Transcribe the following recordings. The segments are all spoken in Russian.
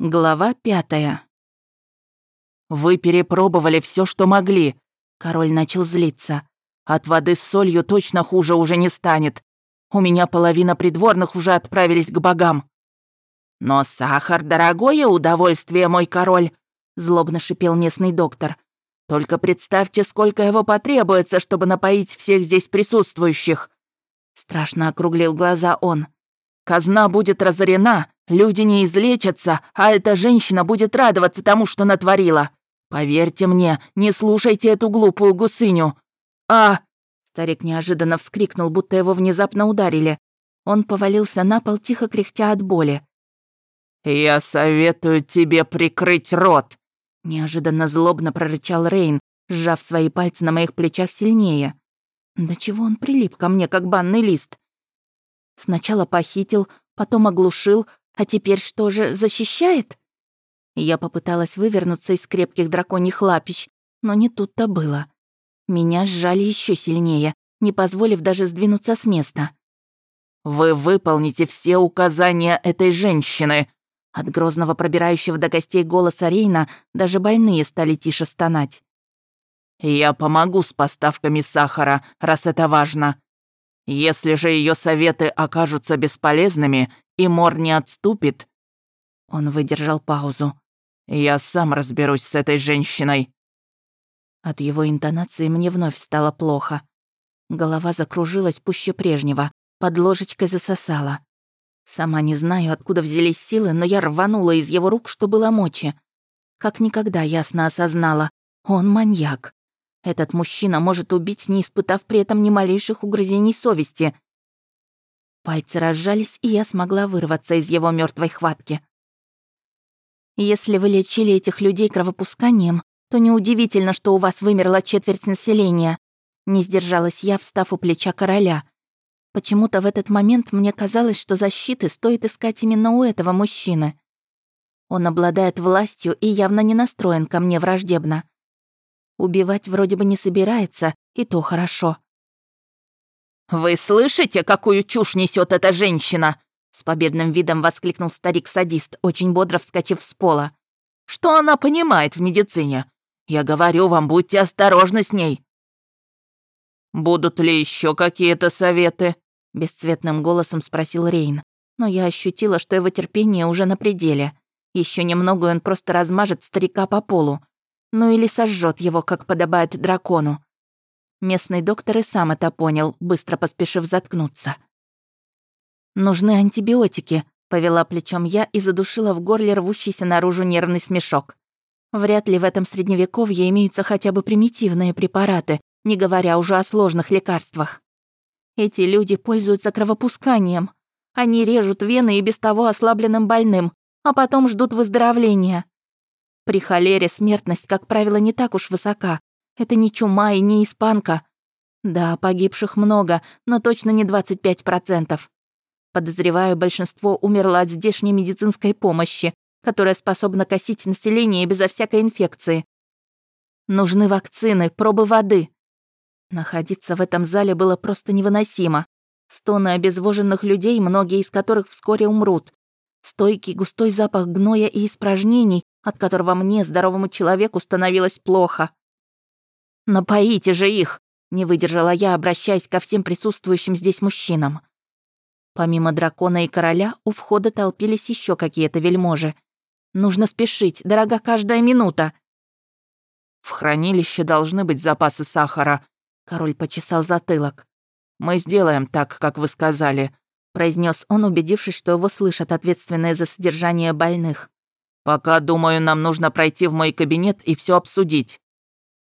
Глава пятая. «Вы перепробовали все, что могли», — король начал злиться. «От воды с солью точно хуже уже не станет. У меня половина придворных уже отправились к богам». «Но сахар — дорогое удовольствие, мой король», — злобно шипел местный доктор. «Только представьте, сколько его потребуется, чтобы напоить всех здесь присутствующих». Страшно округлил глаза он. «Казна будет разорена, Люди не излечатся, а эта женщина будет радоваться тому, что натворила. Поверьте мне, не слушайте эту глупую гусыню. А...» Старик неожиданно вскрикнул, будто его внезапно ударили. Он повалился на пол, тихо кряхтя от боли. «Я советую тебе прикрыть рот!» Неожиданно злобно прорычал Рейн, сжав свои пальцы на моих плечах сильнее. «Да чего он прилип ко мне, как банный лист?» Сначала похитил, потом оглушил, а теперь что же, защищает? Я попыталась вывернуться из крепких драконьих лапищ, но не тут-то было. Меня сжали еще сильнее, не позволив даже сдвинуться с места. «Вы выполните все указания этой женщины!» От грозного пробирающего до костей голоса Рейна даже больные стали тише стонать. «Я помогу с поставками сахара, раз это важно. Если же ее советы окажутся бесполезными, и Мор не отступит...» Он выдержал паузу. «Я сам разберусь с этой женщиной». От его интонации мне вновь стало плохо. Голова закружилась пуще прежнего, под ложечкой засосала. Сама не знаю, откуда взялись силы, но я рванула из его рук, что было мочи. Как никогда ясно осознала, он маньяк. Этот мужчина может убить, не испытав при этом ни малейших угрызений совести. Пальцы разжались, и я смогла вырваться из его мертвой хватки. Если вы лечили этих людей кровопусканием, то неудивительно, что у вас вымерла четверть населения. Не сдержалась я, встав у плеча короля. Почему-то в этот момент мне казалось, что защиты стоит искать именно у этого мужчины. Он обладает властью и явно не настроен ко мне враждебно. Убивать вроде бы не собирается, и то хорошо. «Вы слышите, какую чушь несет эта женщина?» С победным видом воскликнул старик-садист, очень бодро вскочив с пола. «Что она понимает в медицине? Я говорю вам, будьте осторожны с ней». «Будут ли еще какие-то советы?» Бесцветным голосом спросил Рейн. Но я ощутила, что его терпение уже на пределе. Еще немного, и он просто размажет старика по полу. Ну или сожжет его, как подобает дракону. Местный доктор и сам это понял, быстро поспешив заткнуться. «Нужны антибиотики», — повела плечом я и задушила в горле рвущийся наружу нервный смешок. Вряд ли в этом средневековье имеются хотя бы примитивные препараты, не говоря уже о сложных лекарствах. Эти люди пользуются кровопусканием. Они режут вены и без того ослабленным больным, а потом ждут выздоровления. При холере смертность, как правило, не так уж высока, это не чума и не испанка. Да, погибших много, но точно не 25%. Подозреваю, большинство умерло от здешней медицинской помощи, которая способна косить население безо всякой инфекции. Нужны вакцины, пробы воды. Находиться в этом зале было просто невыносимо. Стоны обезвоженных людей, многие из которых вскоре умрут. Стойкий густой запах гноя и испражнений, от которого мне, здоровому человеку, становилось плохо. «Напоите же их!» — не выдержала я, обращаясь ко всем присутствующим здесь мужчинам. Помимо дракона и короля, у входа толпились еще какие-то вельможи. «Нужно спешить, дорога каждая минута!» «В хранилище должны быть запасы сахара», — король почесал затылок. «Мы сделаем так, как вы сказали», — произнес он, убедившись, что его слышат ответственные за содержание больных. «Пока, думаю, нам нужно пройти в мой кабинет и все обсудить».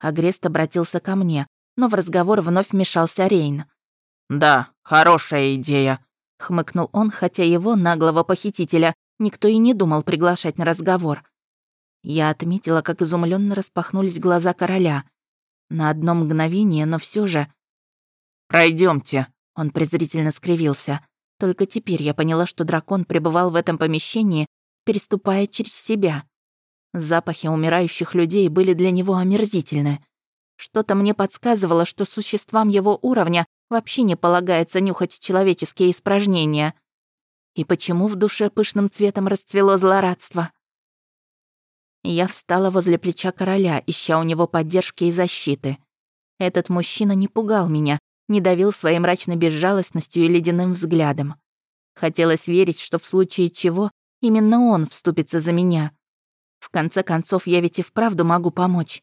Агрест обратился ко мне, но в разговор вновь вмешался Рейн. «Да, хорошая идея», — хмыкнул он, хотя его, наглого похитителя, никто и не думал приглашать на разговор. Я отметила, как изумленно распахнулись глаза короля. На одно мгновение, но все же... Пройдемте, он презрительно скривился. Только теперь я поняла, что дракон пребывал в этом помещении, переступая через себя. Запахи умирающих людей были для него омерзительны. Что-то мне подсказывало, что существам его уровня вообще не полагается нюхать человеческие испражнения. И почему в душе пышным цветом расцвело злорадство? Я встала возле плеча короля, ища у него поддержки и защиты. Этот мужчина не пугал меня, не давил своей мрачной безжалостностью и ледяным взглядом. Хотелось верить, что в случае чего именно он вступится за меня. В конце концов, я ведь и вправду могу помочь.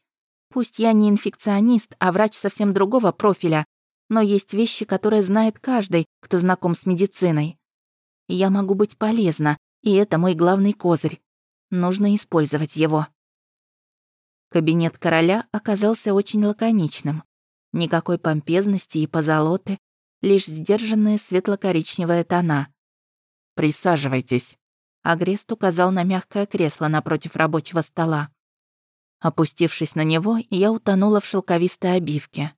Пусть я не инфекционист, а врач совсем другого профиля, но есть вещи, которые знает каждый, кто знаком с медициной. Я могу быть полезна, и это мой главный козырь. Нужно использовать его. Кабинет короля оказался очень лаконичным. Никакой помпезности и позолоты, лишь сдержанные светло-коричневые тона. «Присаживайтесь», — Агрест указал на мягкое кресло напротив рабочего стола. Опустившись на него, я утонула в шелковистой обивке.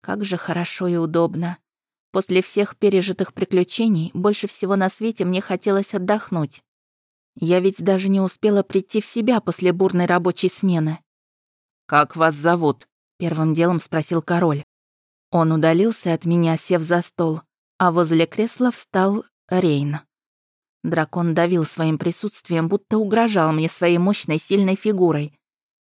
Как же хорошо и удобно. После всех пережитых приключений больше всего на свете мне хотелось отдохнуть. Я ведь даже не успела прийти в себя после бурной рабочей смены. «Как вас зовут?» — первым делом спросил король. Он удалился от меня, сев за стол, а возле кресла встал Рейн. Дракон давил своим присутствием, будто угрожал мне своей мощной, сильной фигурой.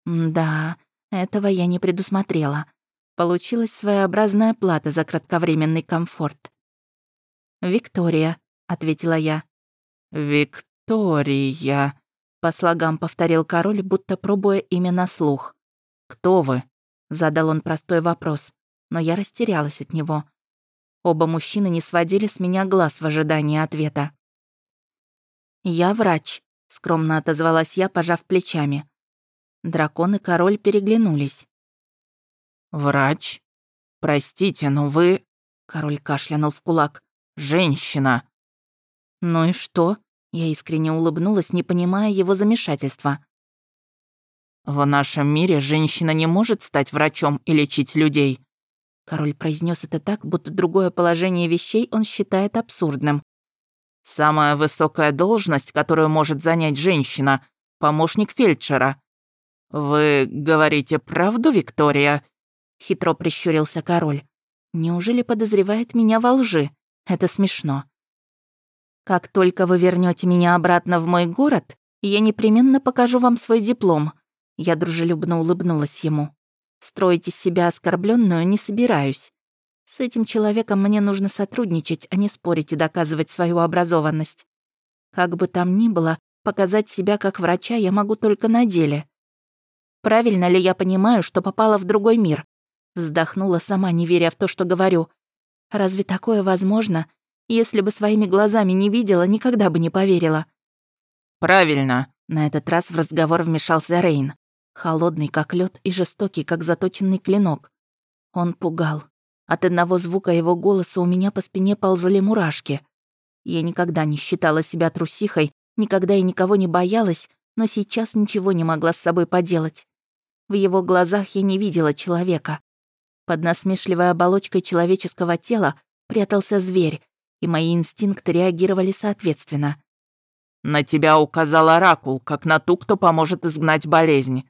Да, этого я не предусмотрела. Получилась своеобразная плата за кратковременный комфорт. «Виктория», — ответила я. «Виктория», — по слогам повторил король, будто пробуя имя на слух. «Кто вы?» — задал он простой вопрос, но я растерялась от него. Оба мужчины не сводили с меня глаз в ожидании ответа. «Я врач», — скромно отозвалась я, пожав плечами. Дракон и король переглянулись. «Врач? Простите, но вы...» Король кашлянул в кулак. «Женщина!» «Ну и что?» Я искренне улыбнулась, не понимая его замешательства. «В нашем мире женщина не может стать врачом и лечить людей». Король произнес это так, будто другое положение вещей он считает абсурдным. «Самая высокая должность, которую может занять женщина — помощник фельдшера. «Вы говорите правду, Виктория?» Хитро прищурился король. «Неужели подозревает меня во лжи? Это смешно». «Как только вы вернете меня обратно в мой город, я непременно покажу вам свой диплом». Я дружелюбно улыбнулась ему. «Строить из себя оскорбленную не собираюсь. С этим человеком мне нужно сотрудничать, а не спорить и доказывать свою образованность. Как бы там ни было, показать себя как врача я могу только на деле. Правильно ли я понимаю, что попала в другой мир? Вздохнула сама, не веря в то, что говорю. Разве такое возможно? Если бы своими глазами не видела, никогда бы не поверила. Правильно. На этот раз в разговор вмешался Рейн. Холодный, как лед, и жестокий, как заточенный клинок. Он пугал. От одного звука его голоса у меня по спине ползали мурашки. Я никогда не считала себя трусихой, никогда и никого не боялась, но сейчас ничего не могла с собой поделать. В его глазах я не видела человека. Под насмешливой оболочкой человеческого тела прятался зверь, и мои инстинкты реагировали соответственно. «На тебя указал Оракул, как на ту, кто поможет изгнать болезнь.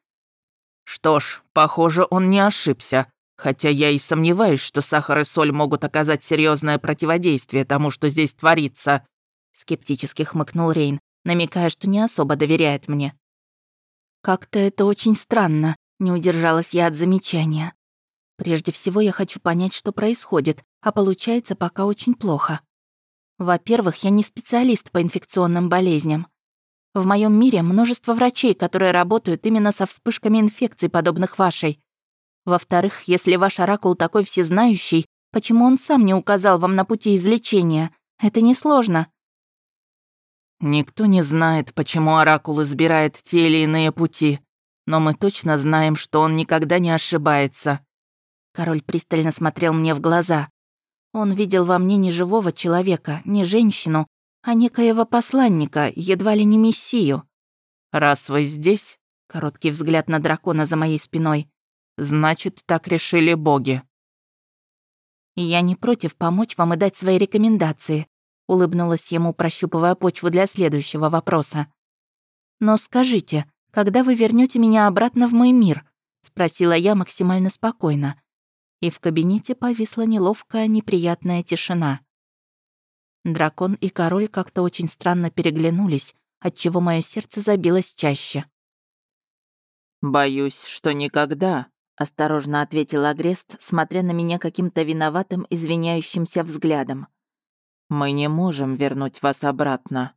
Что ж, похоже, он не ошибся, хотя я и сомневаюсь, что сахар и соль могут оказать серьезное противодействие тому, что здесь творится», скептически хмыкнул Рейн, намекая, что не особо доверяет мне. «Как-то это очень странно», не удержалась я от замечания. Прежде всего я хочу понять, что происходит, а получается пока очень плохо. Во-первых, я не специалист по инфекционным болезням. В моем мире множество врачей, которые работают именно со вспышками инфекций, подобных вашей. Во-вторых, если ваш оракул такой всезнающий, почему он сам не указал вам на пути излечения? Это несложно. Никто не знает, почему оракул избирает те или иные пути, но мы точно знаем, что он никогда не ошибается». Король пристально смотрел мне в глаза. Он видел во мне не живого человека, не женщину, а некоего посланника, едва ли не мессию. «Раз вы здесь», — короткий взгляд на дракона за моей спиной, «значит, так решили боги». «Я не против помочь вам и дать свои рекомендации», — улыбнулась ему, прощупывая почву для следующего вопроса. «Но скажите, когда вы вернете меня обратно в мой мир?» — спросила я максимально спокойно. И в кабинете повисла неловкая, неприятная тишина. Дракон и король как-то очень странно переглянулись, отчего мое сердце забилось чаще. «Боюсь, что никогда», — осторожно ответил Агрест, смотря на меня каким-то виноватым, извиняющимся взглядом. «Мы не можем вернуть вас обратно».